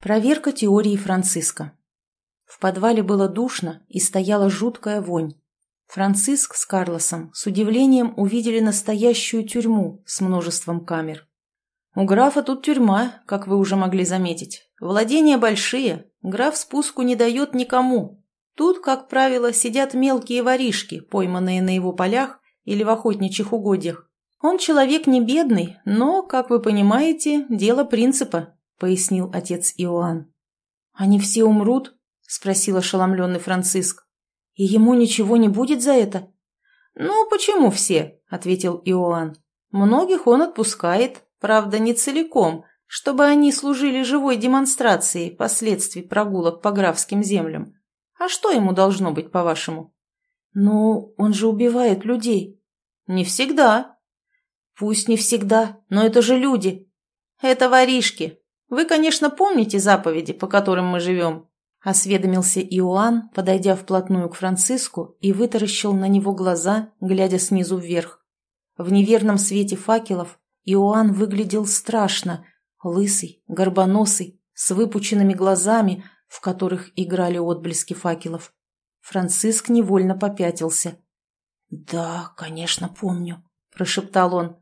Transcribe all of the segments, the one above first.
Проверка теории Франциска. В подвале было душно и стояла жуткая вонь. Франциск с Карлосом с удивлением увидели настоящую тюрьму с множеством камер. У графа тут тюрьма, как вы уже могли заметить. Владения большие, граф спуску не дает никому. Тут, как правило, сидят мелкие воришки, пойманные на его полях или в охотничьих угодьях. Он человек не бедный, но, как вы понимаете, дело принципа. — пояснил отец Иоанн. «Они все умрут?» — спросил ошеломленный Франциск. «И ему ничего не будет за это?» «Ну, почему все?» — ответил Иоанн. «Многих он отпускает, правда, не целиком, чтобы они служили живой демонстрацией последствий прогулок по графским землям. А что ему должно быть, по-вашему?» «Ну, он же убивает людей». «Не всегда». «Пусть не всегда, но это же люди». «Это воришки, «Вы, конечно, помните заповеди, по которым мы живем?» – осведомился Иоанн, подойдя вплотную к Франциску и вытаращил на него глаза, глядя снизу вверх. В неверном свете факелов Иоанн выглядел страшно, лысый, горбоносый, с выпученными глазами, в которых играли отблески факелов. Франциск невольно попятился. «Да, конечно, помню», – прошептал он.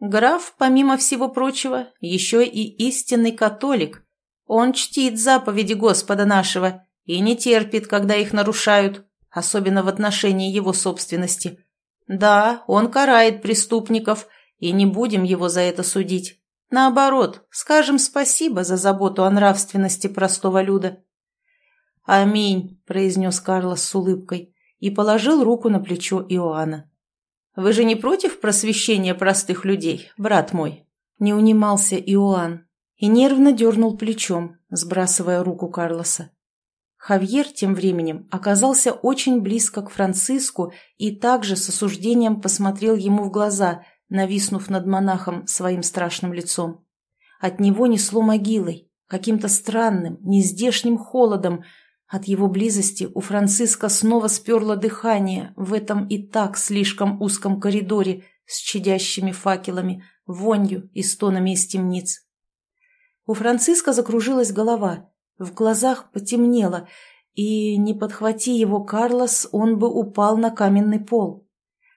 Граф, помимо всего прочего, еще и истинный католик. Он чтит заповеди Господа нашего и не терпит, когда их нарушают, особенно в отношении его собственности. Да, он карает преступников, и не будем его за это судить. Наоборот, скажем спасибо за заботу о нравственности простого люда. «Аминь», — произнес Карлос с улыбкой и положил руку на плечо Иоанна. Вы же не против просвещения простых людей, брат мой?» Не унимался Иоанн и нервно дернул плечом, сбрасывая руку Карлоса. Хавьер тем временем оказался очень близко к Франциску и также с осуждением посмотрел ему в глаза, нависнув над монахом своим страшным лицом. От него несло могилой, каким-то странным, нездешним холодом, от его близости у Франциска снова сперло дыхание в этом и так слишком узком коридоре с чадящими факелами, вонью и стонами из темниц. У Франциска закружилась голова, в глазах потемнело, и, не подхвати его Карлос, он бы упал на каменный пол.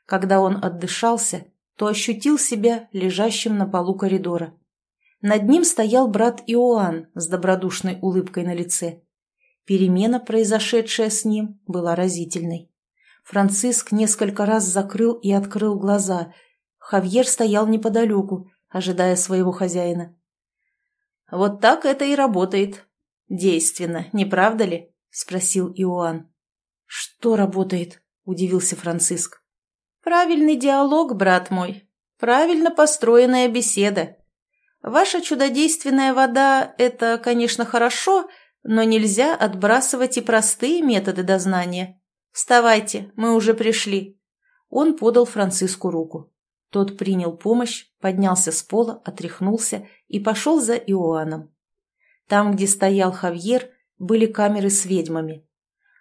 Когда он отдышался, то ощутил себя лежащим на полу коридора. Над ним стоял брат Иоанн с добродушной улыбкой на лице. Перемена, произошедшая с ним, была разительной. Франциск несколько раз закрыл и открыл глаза. Хавьер стоял неподалеку, ожидая своего хозяина. «Вот так это и работает. Действенно, не правда ли?» — спросил Иоанн. «Что работает?» — удивился Франциск. «Правильный диалог, брат мой. Правильно построенная беседа. Ваша чудодейственная вода — это, конечно, хорошо, — но нельзя отбрасывать и простые методы дознания. Вставайте, мы уже пришли. Он подал Франциску руку. Тот принял помощь, поднялся с пола, отряхнулся и пошел за Иоанном. Там, где стоял Хавьер, были камеры с ведьмами.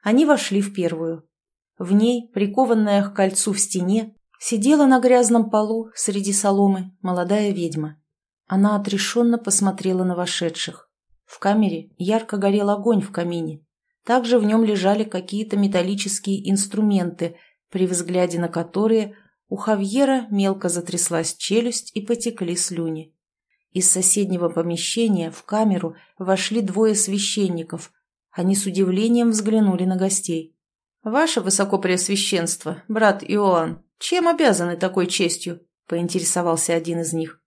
Они вошли в первую. В ней, прикованная к кольцу в стене, сидела на грязном полу среди соломы молодая ведьма. Она отрешенно посмотрела на вошедших. В камере ярко горел огонь в камине. Также в нем лежали какие-то металлические инструменты, при взгляде на которые у Хавьера мелко затряслась челюсть и потекли слюни. Из соседнего помещения в камеру вошли двое священников. Они с удивлением взглянули на гостей. «Ваше Высокопреосвященство, брат Иоанн, чем обязаны такой честью?» – поинтересовался один из них.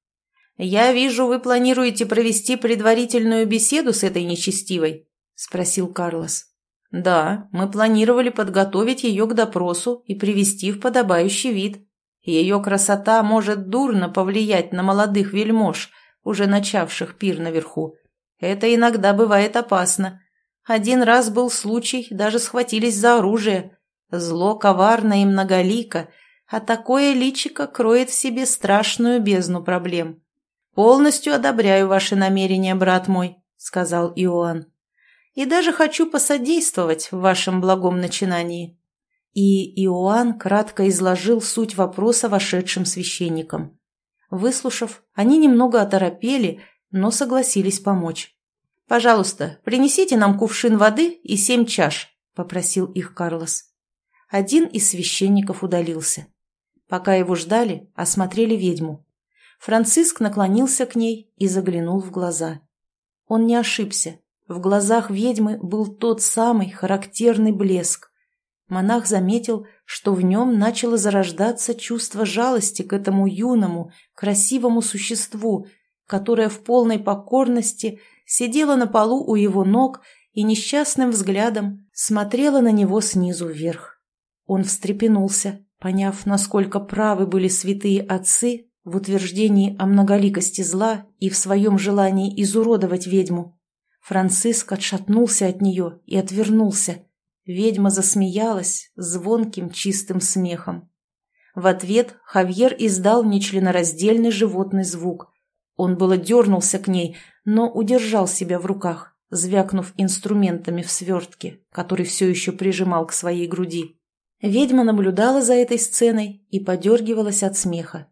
«Я вижу, вы планируете провести предварительную беседу с этой нечестивой?» – спросил Карлос. «Да, мы планировали подготовить ее к допросу и привести в подобающий вид. Ее красота может дурно повлиять на молодых вельмож, уже начавших пир наверху. Это иногда бывает опасно. Один раз был случай, даже схватились за оружие. Зло коварно и многолико, а такое личико кроет в себе страшную бездну проблем». «Полностью одобряю ваши намерения, брат мой», — сказал Иоанн. «И даже хочу посодействовать в вашем благом начинании». И Иоанн кратко изложил суть вопроса вошедшим священникам. Выслушав, они немного оторопели, но согласились помочь. «Пожалуйста, принесите нам кувшин воды и семь чаш», — попросил их Карлос. Один из священников удалился. Пока его ждали, осмотрели ведьму. Франциск наклонился к ней и заглянул в глаза. Он не ошибся. В глазах ведьмы был тот самый характерный блеск. Монах заметил, что в нем начало зарождаться чувство жалости к этому юному, красивому существу, которое в полной покорности сидело на полу у его ног и несчастным взглядом смотрело на него снизу вверх. Он встрепенулся, поняв, насколько правы были святые отцы в утверждении о многоликости зла и в своем желании изуродовать ведьму. Франциск отшатнулся от нее и отвернулся. Ведьма засмеялась звонким чистым смехом. В ответ Хавьер издал нечленораздельный животный звук. Он было дернулся к ней, но удержал себя в руках, звякнув инструментами в свертке, который все еще прижимал к своей груди. Ведьма наблюдала за этой сценой и подергивалась от смеха.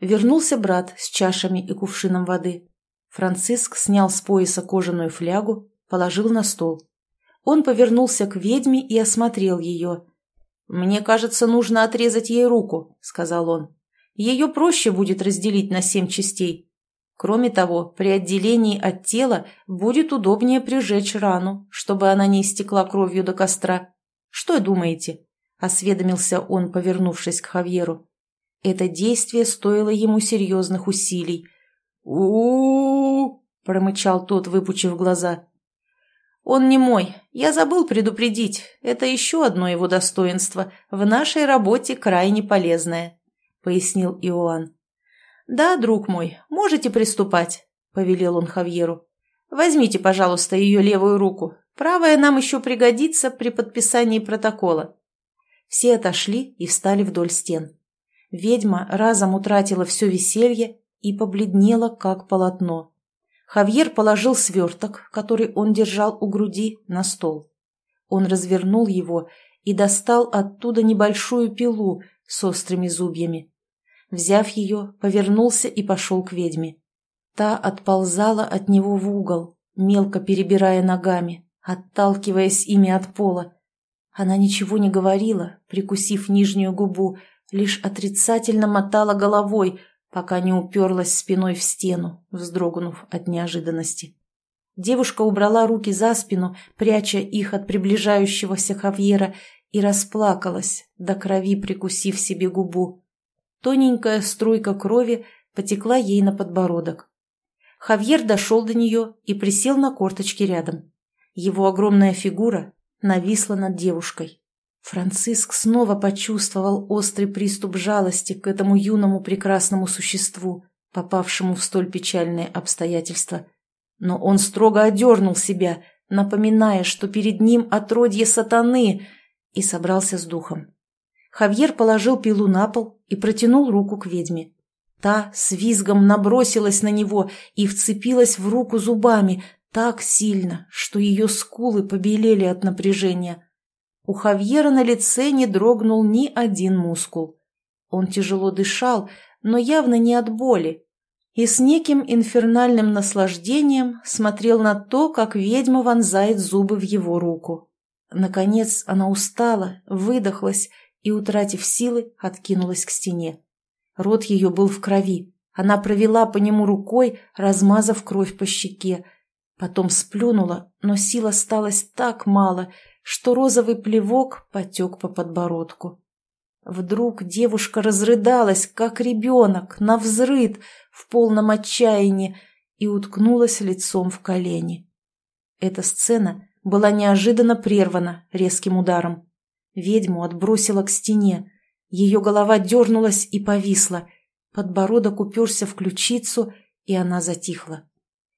Вернулся брат с чашами и кувшином воды. Франциск снял с пояса кожаную флягу, положил на стол. Он повернулся к ведьме и осмотрел ее. «Мне кажется, нужно отрезать ей руку», — сказал он. «Ее проще будет разделить на семь частей. Кроме того, при отделении от тела будет удобнее прижечь рану, чтобы она не истекла кровью до костра. Что думаете?» — осведомился он, повернувшись к Хавьеру. Это действие стоило ему серьезных усилий. у, промычал тот, выпучив глаза. «Он не мой. Я забыл предупредить. Это еще одно его достоинство, в нашей работе крайне полезное», — пояснил Иоанн. «Да, друг мой, можете приступать», — повелел он Хавьеру. «Возьмите, пожалуйста, ее левую руку. Правая нам еще пригодится при подписании протокола». Все отошли и встали вдоль стен. Ведьма разом утратила все веселье и побледнела, как полотно. Хавьер положил сверток, который он держал у груди, на стол. Он развернул его и достал оттуда небольшую пилу с острыми зубьями. Взяв ее, повернулся и пошел к ведьме. Та отползала от него в угол, мелко перебирая ногами, отталкиваясь ими от пола. Она ничего не говорила, прикусив нижнюю губу, лишь отрицательно мотала головой, пока не уперлась спиной в стену, вздрогнув от неожиданности. Девушка убрала руки за спину, пряча их от приближающегося Хавьера, и расплакалась, до крови прикусив себе губу. Тоненькая струйка крови потекла ей на подбородок. Хавьер дошел до нее и присел на корточки рядом. Его огромная фигура нависла над девушкой. Франциск снова почувствовал острый приступ жалости к этому юному прекрасному существу, попавшему в столь печальные обстоятельства. Но он строго одернул себя, напоминая, что перед ним отродье сатаны, и собрался с духом. Хавьер положил пилу на пол и протянул руку к ведьме. Та с визгом набросилась на него и вцепилась в руку зубами так сильно, что ее скулы побелели от напряжения. У Хавьера на лице не дрогнул ни один мускул. Он тяжело дышал, но явно не от боли, и с неким инфернальным наслаждением смотрел на то, как ведьма вонзает зубы в его руку. Наконец она устала, выдохлась и, утратив силы, откинулась к стене. Рот ее был в крови. Она провела по нему рукой, размазав кровь по щеке. Потом сплюнула, но сил осталось так мало, что розовый плевок потек по подбородку. Вдруг девушка разрыдалась, как ребенок, на взрыд, в полном отчаянии, и уткнулась лицом в колени. Эта сцена была неожиданно прервана резким ударом. Ведьму отбросила к стене. Ее голова дернулась и повисла. Подбородок уперся в ключицу, и она затихла.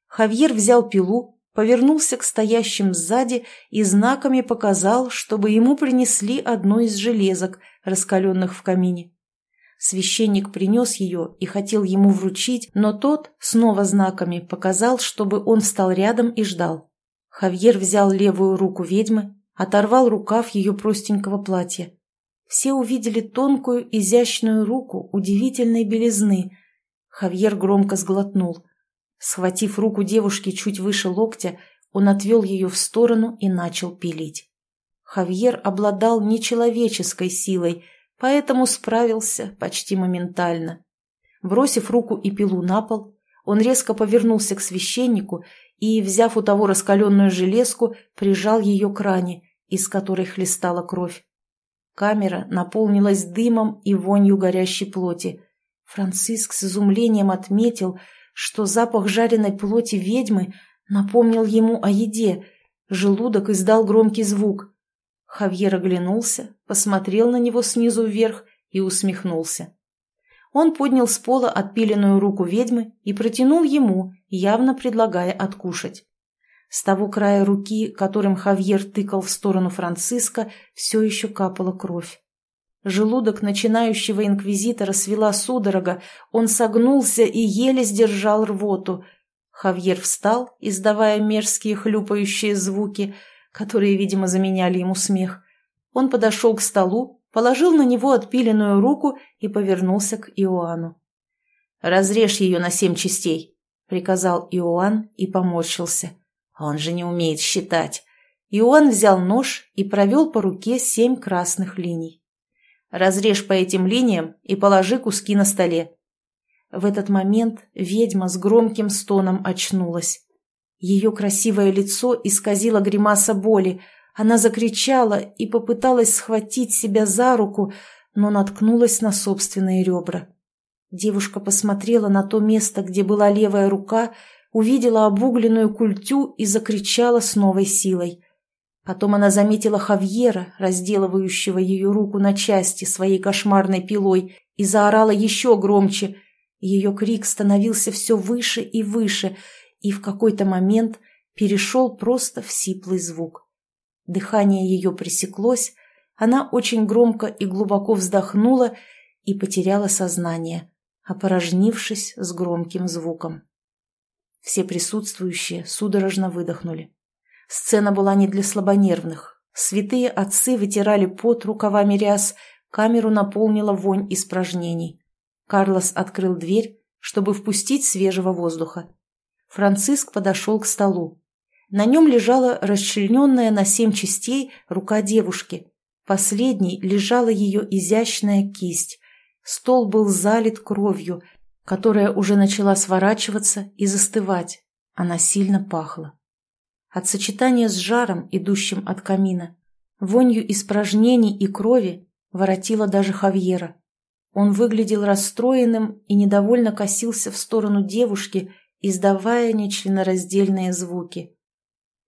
Хавьер взял пилу, повернулся к стоящим сзади и знаками показал, чтобы ему принесли одно из железок, раскаленных в камине. Священник принес ее и хотел ему вручить, но тот, снова знаками, показал, чтобы он встал рядом и ждал. Хавьер взял левую руку ведьмы, оторвал рукав ее простенького платья. Все увидели тонкую, изящную руку удивительной белизны. Хавьер громко сглотнул. Схватив руку девушки чуть выше локтя, он отвел ее в сторону и начал пилить. Хавьер обладал нечеловеческой силой, поэтому справился почти моментально. Бросив руку и пилу на пол, он резко повернулся к священнику и, взяв у того раскаленную железку, прижал ее к ране, из которой хлестала кровь. Камера наполнилась дымом и вонью горящей плоти. Франциск с изумлением отметил, что запах жареной плоти ведьмы напомнил ему о еде. Желудок издал громкий звук. Хавьер оглянулся, посмотрел на него снизу вверх и усмехнулся. Он поднял с пола отпиленную руку ведьмы и протянул ему, явно предлагая откушать. С того края руки, которым Хавьер тыкал в сторону Франциска, все еще капала кровь. Желудок начинающего инквизитора свела судорога, он согнулся и еле сдержал рвоту. Хавьер встал, издавая мерзкие хлюпающие звуки, которые, видимо, заменяли ему смех. Он подошел к столу, положил на него отпиленную руку и повернулся к Иоанну. «Разрежь ее на семь частей», — приказал Иоанн и поморщился. «Он же не умеет считать». Иоанн взял нож и провел по руке семь красных линий. «Разрежь по этим линиям и положи куски на столе». В этот момент ведьма с громким стоном очнулась. Ее красивое лицо исказило гримаса боли, она закричала и попыталась схватить себя за руку, но наткнулась на собственные ребра. Девушка посмотрела на то место, где была левая рука, увидела обугленную культю и закричала с новой силой. Потом она заметила Хавьера, разделывающего ее руку на части своей кошмарной пилой, и заорала еще громче. Ее крик становился все выше и выше, и в какой-то момент перешел просто в сиплый звук. Дыхание ее пресеклось, она очень громко и глубоко вздохнула и потеряла сознание, опорожнившись с громким звуком. Все присутствующие судорожно выдохнули. Сцена была не для слабонервных. Святые отцы вытирали пот рукавами ряс, камеру наполнила вонь испражнений. Карлос открыл дверь, чтобы впустить свежего воздуха. Франциск подошел к столу. На нем лежала расчлененная на семь частей рука девушки. Последней лежала ее изящная кисть. Стол был залит кровью, которая уже начала сворачиваться и застывать. Она сильно пахла. От сочетания с жаром, идущим от камина, вонью испражнений и крови воротила даже Хавьера. Он выглядел расстроенным и недовольно косился в сторону девушки, издавая нечленораздельные звуки.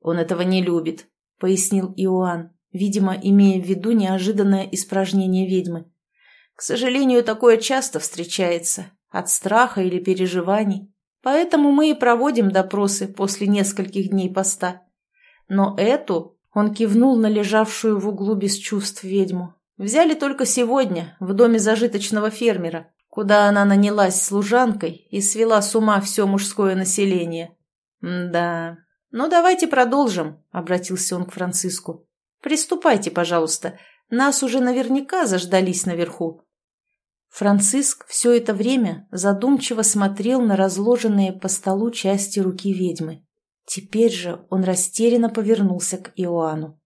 «Он этого не любит», — пояснил Иоанн, видимо, имея в виду неожиданное испражнение ведьмы. «К сожалению, такое часто встречается, от страха или переживаний, поэтому мы и проводим допросы после нескольких дней поста. Но эту, — он кивнул на лежавшую в углу без чувств ведьму, — взяли только сегодня в доме зажиточного фермера, куда она нанялась служанкой и свела с ума все мужское население. Да, «Ну, давайте продолжим», — обратился он к Франциску. «Приступайте, пожалуйста. Нас уже наверняка заждались наверху». Франциск все это время задумчиво смотрел на разложенные по столу части руки ведьмы. Теперь же он растерянно повернулся к Иоанну.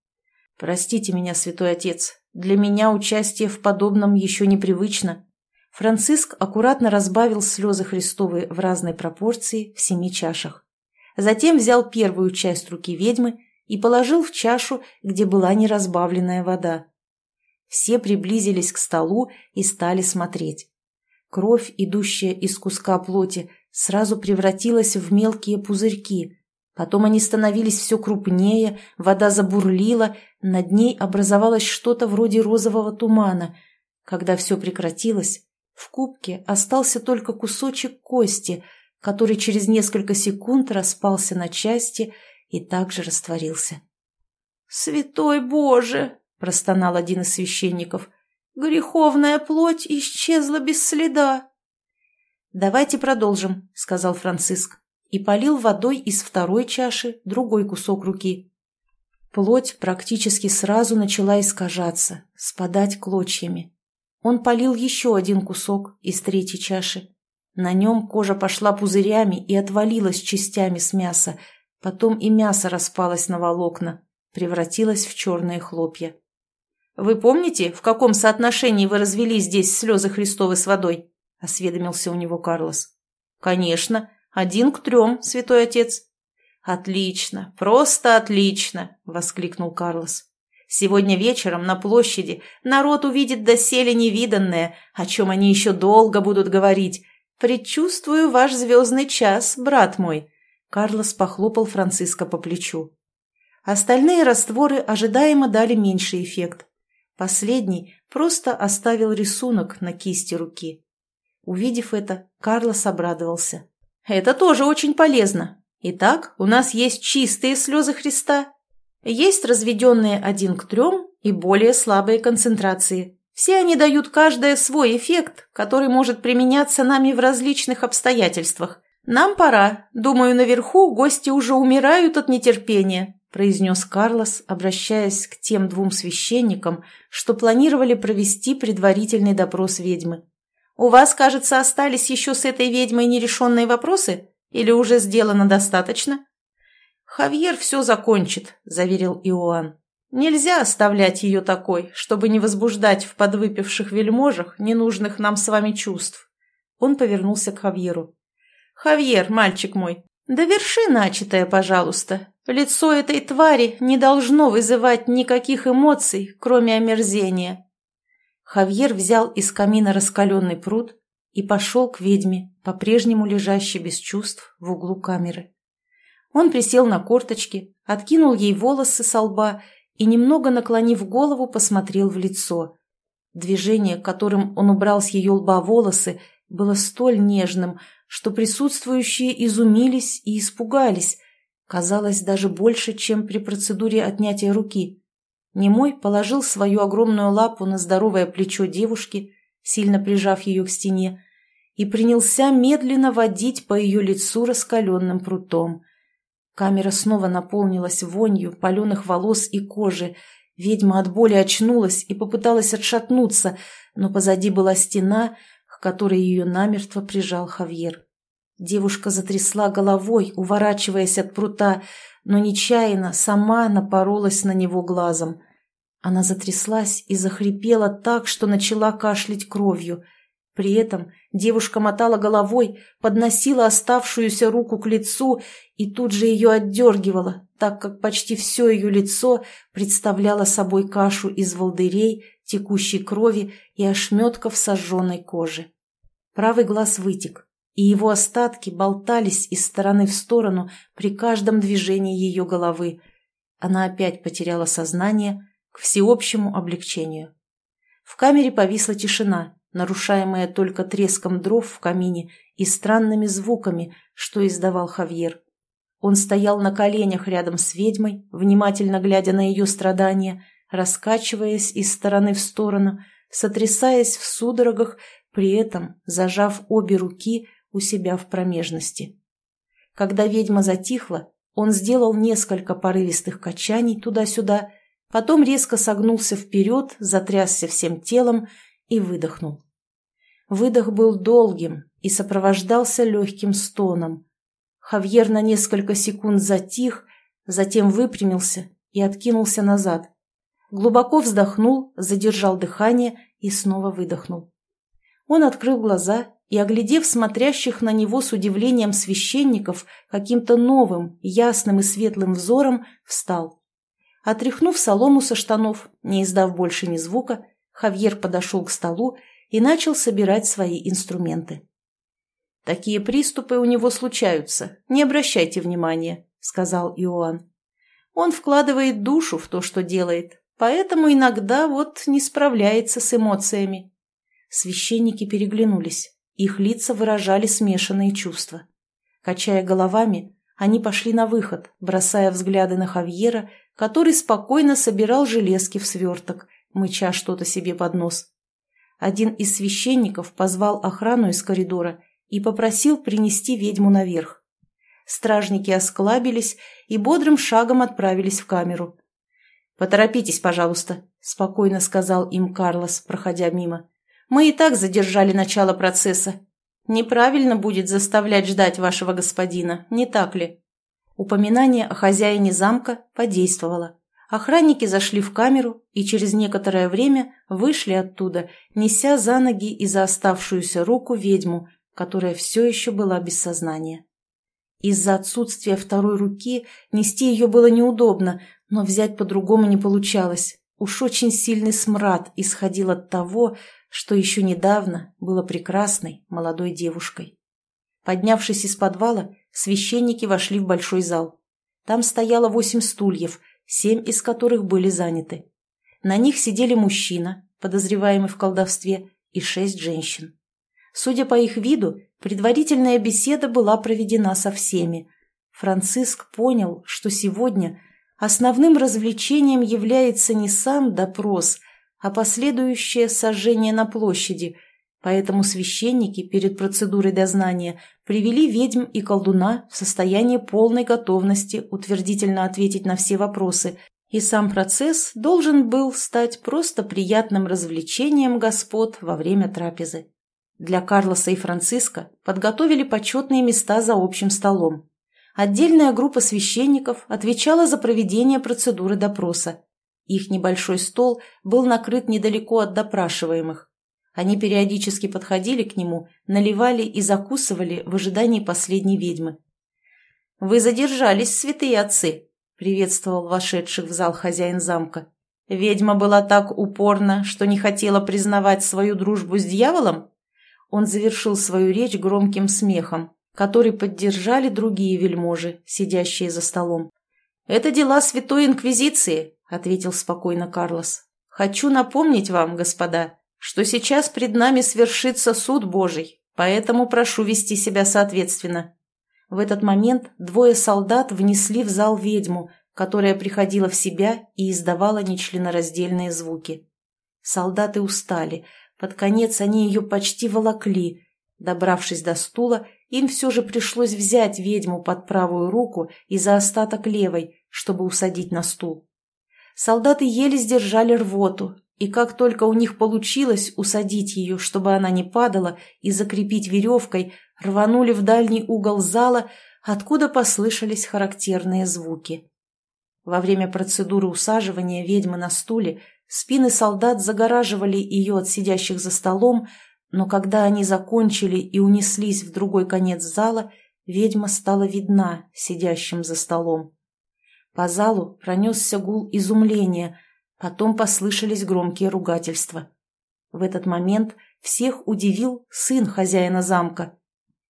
«Простите меня, святой отец, для меня участие в подобном еще непривычно». Франциск аккуратно разбавил слезы Христовы в разной пропорции в семи чашах. Затем взял первую часть руки ведьмы и положил в чашу, где была неразбавленная вода. Все приблизились к столу и стали смотреть. Кровь, идущая из куска плоти, сразу превратилась в мелкие пузырьки. Потом они становились все крупнее, вода забурлила, над ней образовалось что-то вроде розового тумана. Когда все прекратилось, в кубке остался только кусочек кости – который через несколько секунд распался на части и также растворился. «Святой Боже!» – простонал один из священников. «Греховная плоть исчезла без следа!» «Давайте продолжим», – сказал Франциск, и полил водой из второй чаши другой кусок руки. Плоть практически сразу начала искажаться, спадать клочьями. Он полил еще один кусок из третьей чаши. На нем кожа пошла пузырями и отвалилась частями с мяса, потом и мясо распалось на волокна, превратилось в черные хлопья. «Вы помните, в каком соотношении вы развели здесь слезы Христовы с водой?» — осведомился у него Карлос. «Конечно, один к трем, святой отец». «Отлично, просто отлично!» — воскликнул Карлос. «Сегодня вечером на площади народ увидит доселе невиданное, о чем они еще долго будут говорить. Предчувствую ваш звездный час, брат мой!» Карлос похлопал Франциско по плечу. Остальные растворы ожидаемо дали меньший эффект. Последний просто оставил рисунок на кисти руки. Увидев это, Карлос обрадовался. «Это тоже очень полезно. Итак, у нас есть чистые слезы Христа, есть разведенные один к трем и более слабые концентрации. Все они дают каждая свой эффект, который может применяться нами в различных обстоятельствах. Нам пора. Думаю, наверху гости уже умирают от нетерпения произнес Карлос, обращаясь к тем двум священникам, что планировали провести предварительный допрос ведьмы. «У вас, кажется, остались еще с этой ведьмой нерешенные вопросы? Или уже сделано достаточно?» «Хавьер все закончит», — заверил Иоанн. «Нельзя оставлять ее такой, чтобы не возбуждать в подвыпивших вельможах ненужных нам с вами чувств». Он повернулся к Хавьеру. «Хавьер, мальчик мой, доверши начатое, пожалуйста, Лицо этой твари не должно вызывать никаких эмоций, кроме омерзения. Хавьер взял из камина раскаленный пруд и пошел к ведьме, по-прежнему лежащей без чувств в углу камеры. Он присел на корточки, откинул ей волосы со лба и, немного наклонив голову, посмотрел в лицо. Движение, которым он убрал с ее лба волосы, было столь нежным, что присутствующие изумились и испугались, Казалось, даже больше, чем при процедуре отнятия руки. Немой положил свою огромную лапу на здоровое плечо девушки, сильно прижав ее к стене, и принялся медленно водить по ее лицу раскаленным прутом. Камера снова наполнилась вонью паленых волос и кожи. Ведьма от боли очнулась и попыталась отшатнуться, но позади была стена, к которой ее намертво прижал Хавьер. Девушка затрясла головой, уворачиваясь от прута, но нечаянно сама напоролась на него глазом. Она затряслась и захрипела так, что начала кашлять кровью. При этом девушка мотала головой, подносила оставшуюся руку к лицу и тут же ее отдергивала, так как почти все ее лицо представляло собой кашу из волдырей, текущей крови и ошметков сожженной кожи. Правый глаз вытек, и его остатки болтались из стороны в сторону при каждом движении ее головы. Она опять потеряла сознание к всеобщему облегчению. В камере повисла тишина, нарушаемая только треском дров в камине и странными звуками, что издавал Хавьер. Он стоял на коленях рядом с ведьмой, внимательно глядя на ее страдания, раскачиваясь из стороны в сторону, сотрясаясь в судорогах, при этом зажав обе руки у себя в промежности. Когда ведьма затихла, он сделал несколько порывистых качаний туда-сюда, потом резко согнулся вперед, затрясся всем телом и выдохнул. Выдох был долгим и сопровождался легким стоном. Хавьер на несколько секунд затих, затем выпрямился и откинулся назад. Глубоко вздохнул, задержал дыхание и снова выдохнул. Он открыл глаза и, оглядев смотрящих на него с удивлением священников каким-то новым, ясным и светлым взором, встал. Отряхнув солому со штанов, не издав больше ни звука, Хавьер подошел к столу и начал собирать свои инструменты. «Такие приступы у него случаются, не обращайте внимания», — сказал Иоанн. «Он вкладывает душу в то, что делает, поэтому иногда вот не справляется с эмоциями». Священники переглянулись. Их лица выражали смешанные чувства. Качая головами, они пошли на выход, бросая взгляды на Хавьера, который спокойно собирал железки в сверток, мыча что-то себе под нос. Один из священников позвал охрану из коридора и попросил принести ведьму наверх. Стражники осклабились и бодрым шагом отправились в камеру. «Поторопитесь, пожалуйста», — спокойно сказал им Карлос, проходя мимо. Мы и так задержали начало процесса. Неправильно будет заставлять ждать вашего господина, не так ли?» Упоминание о хозяине замка подействовало. Охранники зашли в камеру и через некоторое время вышли оттуда, неся за ноги и за оставшуюся руку ведьму, которая все еще была без сознания. Из-за отсутствия второй руки нести ее было неудобно, но взять по-другому не получалось. Уж очень сильный смрад исходил от того, что еще недавно было прекрасной молодой девушкой. Поднявшись из подвала, священники вошли в большой зал. Там стояло восемь стульев, семь из которых были заняты. На них сидели мужчина, подозреваемый в колдовстве, и шесть женщин. Судя по их виду, предварительная беседа была проведена со всеми. Франциск понял, что сегодня основным развлечением является не сам допрос, а последующее сожжение на площади, поэтому священники перед процедурой дознания привели ведьм и колдуна в состояние полной готовности утвердительно ответить на все вопросы, и сам процесс должен был стать просто приятным развлечением господ во время трапезы. Для Карлоса и Франциска подготовили почетные места за общим столом. Отдельная группа священников отвечала за проведение процедуры допроса. Их небольшой стол был накрыт недалеко от допрашиваемых. Они периодически подходили к нему, наливали и закусывали в ожидании последней ведьмы. «Вы задержались, святые отцы!» — приветствовал вошедших в зал хозяин замка. «Ведьма была так упорна, что не хотела признавать свою дружбу с дьяволом?» Он завершил свою речь громким смехом, который поддержали другие вельможи, сидящие за столом. «Это дела Святой Инквизиции», — ответил спокойно Карлос. «Хочу напомнить вам, господа, что сейчас пред нами свершится суд Божий, поэтому прошу вести себя соответственно». В этот момент двое солдат внесли в зал ведьму, которая приходила в себя и издавала нечленораздельные звуки. Солдаты устали, под конец они ее почти волокли. Добравшись до стула, им все же пришлось взять ведьму под правую руку и за остаток левой, чтобы усадить на стул. Солдаты еле сдержали рвоту, и как только у них получилось усадить ее, чтобы она не падала, и закрепить веревкой, рванули в дальний угол зала, откуда послышались характерные звуки. Во время процедуры усаживания ведьмы на стуле спины солдат загораживали ее от сидящих за столом, но когда они закончили и унеслись в другой конец зала, ведьма стала видна сидящим за столом. По залу пронесся гул изумления, потом послышались громкие ругательства. В этот момент всех удивил сын хозяина замка.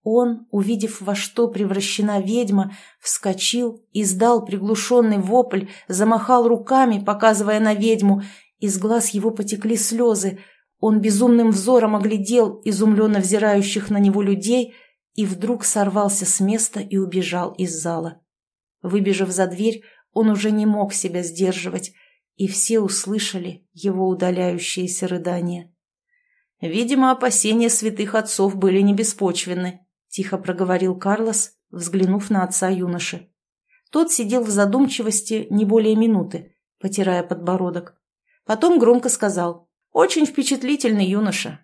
Он, увидев, во что превращена ведьма, вскочил, издал приглушенный вопль, замахал руками, показывая на ведьму, из глаз его потекли слезы, он безумным взором оглядел изумленно взирающих на него людей и вдруг сорвался с места и убежал из зала. Выбежав за дверь, он уже не мог себя сдерживать, и все услышали его удаляющиеся рыдания. «Видимо, опасения святых отцов были не беспочвенны», — тихо проговорил Карлос, взглянув на отца юноши. Тот сидел в задумчивости не более минуты, потирая подбородок. Потом громко сказал очень впечатлительный юноша.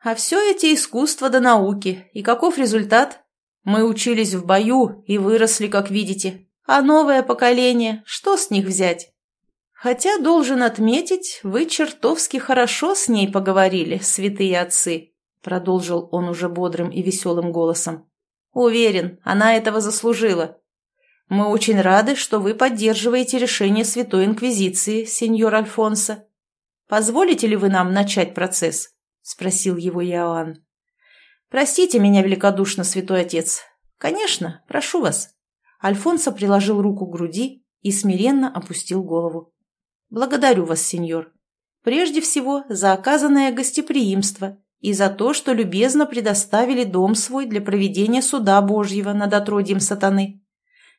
А все эти искусства до науки. И каков результат? Мы учились в бою и выросли, как видите. А новое поколение, что с них взять? Хотя, должен отметить, вы чертовски хорошо с ней поговорили, святые отцы, продолжил он уже бодрым и веселым голосом. Уверен, она этого заслужила. Мы очень рады, что вы поддерживаете решение Святой Инквизиции, сеньор Альфонсо. «Позволите ли вы нам начать процесс?» – спросил его Иоанн. «Простите меня великодушно, святой отец. Конечно, прошу вас». Альфонсо приложил руку к груди и смиренно опустил голову. «Благодарю вас, сеньор. Прежде всего, за оказанное гостеприимство и за то, что любезно предоставили дом свой для проведения суда Божьего над отродьем сатаны».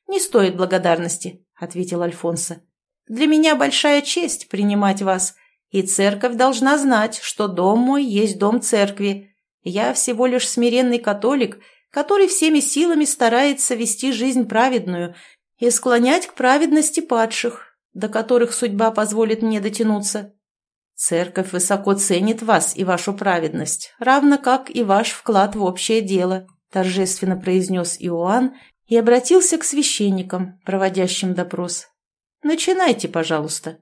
«Не стоит благодарности», — ответил Альфонсо. «Для меня большая честь принимать вас и церковь должна знать, что дом мой есть дом церкви. Я всего лишь смиренный католик, который всеми силами старается вести жизнь праведную и склонять к праведности падших, до которых судьба позволит мне дотянуться. Церковь высоко ценит вас и вашу праведность, равно как и ваш вклад в общее дело», торжественно произнес Иоанн и обратился к священникам, проводящим допрос. «Начинайте, пожалуйста».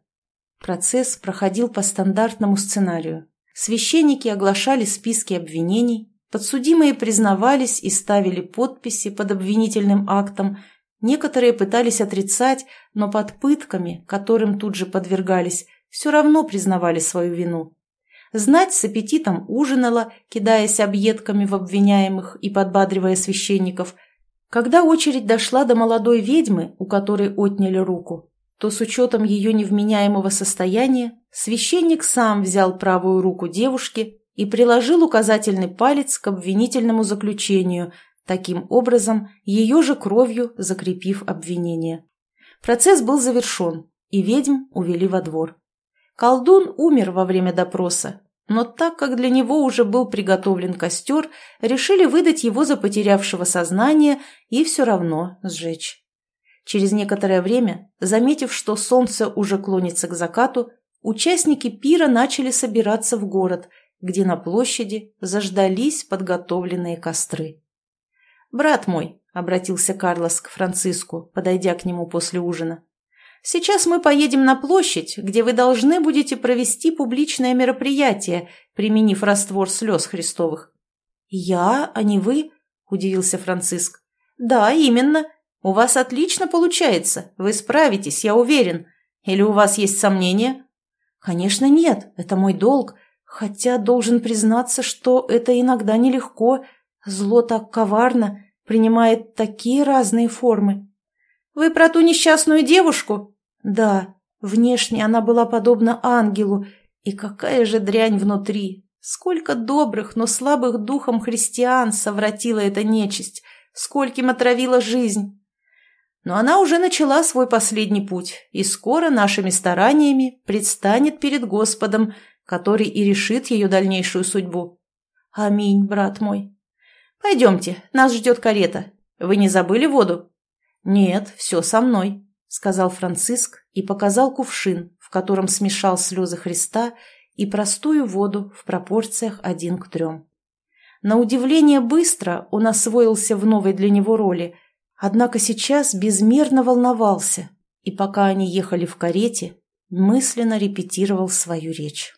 Процесс проходил по стандартному сценарию. Священники оглашали списки обвинений, подсудимые признавались и ставили подписи под обвинительным актом, некоторые пытались отрицать, но под пытками, которым тут же подвергались, все равно признавали свою вину. Знать с аппетитом ужинала, кидаясь объедками в обвиняемых и подбадривая священников. Когда очередь дошла до молодой ведьмы, у которой отняли руку, то с учетом ее невменяемого состояния священник сам взял правую руку девушки и приложил указательный палец к обвинительному заключению, таким образом ее же кровью закрепив обвинение. Процесс был завершен, и ведьм увели во двор. Колдун умер во время допроса, но так как для него уже был приготовлен костер, решили выдать его за потерявшего сознание и все равно сжечь. Через некоторое время, заметив, что солнце уже клонится к закату, участники пира начали собираться в город, где на площади заждались подготовленные костры. «Брат мой», — обратился Карлос к Франциску, подойдя к нему после ужина, Сейчас мы поедем на площадь, где вы должны будете провести публичное мероприятие, применив раствор слез Христовых». «Я, а не вы?» – удивился Франциск. «Да, именно. У вас отлично получается. Вы справитесь, я уверен. Или у вас есть сомнения?» «Конечно нет, это мой долг. Хотя должен признаться, что это иногда нелегко. Зло так коварно, принимает такие разные формы». «Вы про ту несчастную девушку?» Да, внешне она была подобна ангелу, и какая же дрянь внутри! Сколько добрых, но слабых духом христиан совратила эта нечисть, скольким отравила жизнь! Но она уже начала свой последний путь, и скоро нашими стараниями предстанет перед Господом, который и решит ее дальнейшую судьбу. Аминь, брат мой. Пойдемте, нас ждет карета. Вы не забыли воду? Нет, все со мной. — сказал Франциск и показал кувшин, в котором смешал слезы Христа и простую воду в пропорциях один к трем. На удивление быстро он освоился в новой для него роли, однако сейчас безмерно волновался, и пока они ехали в карете, мысленно репетировал свою речь.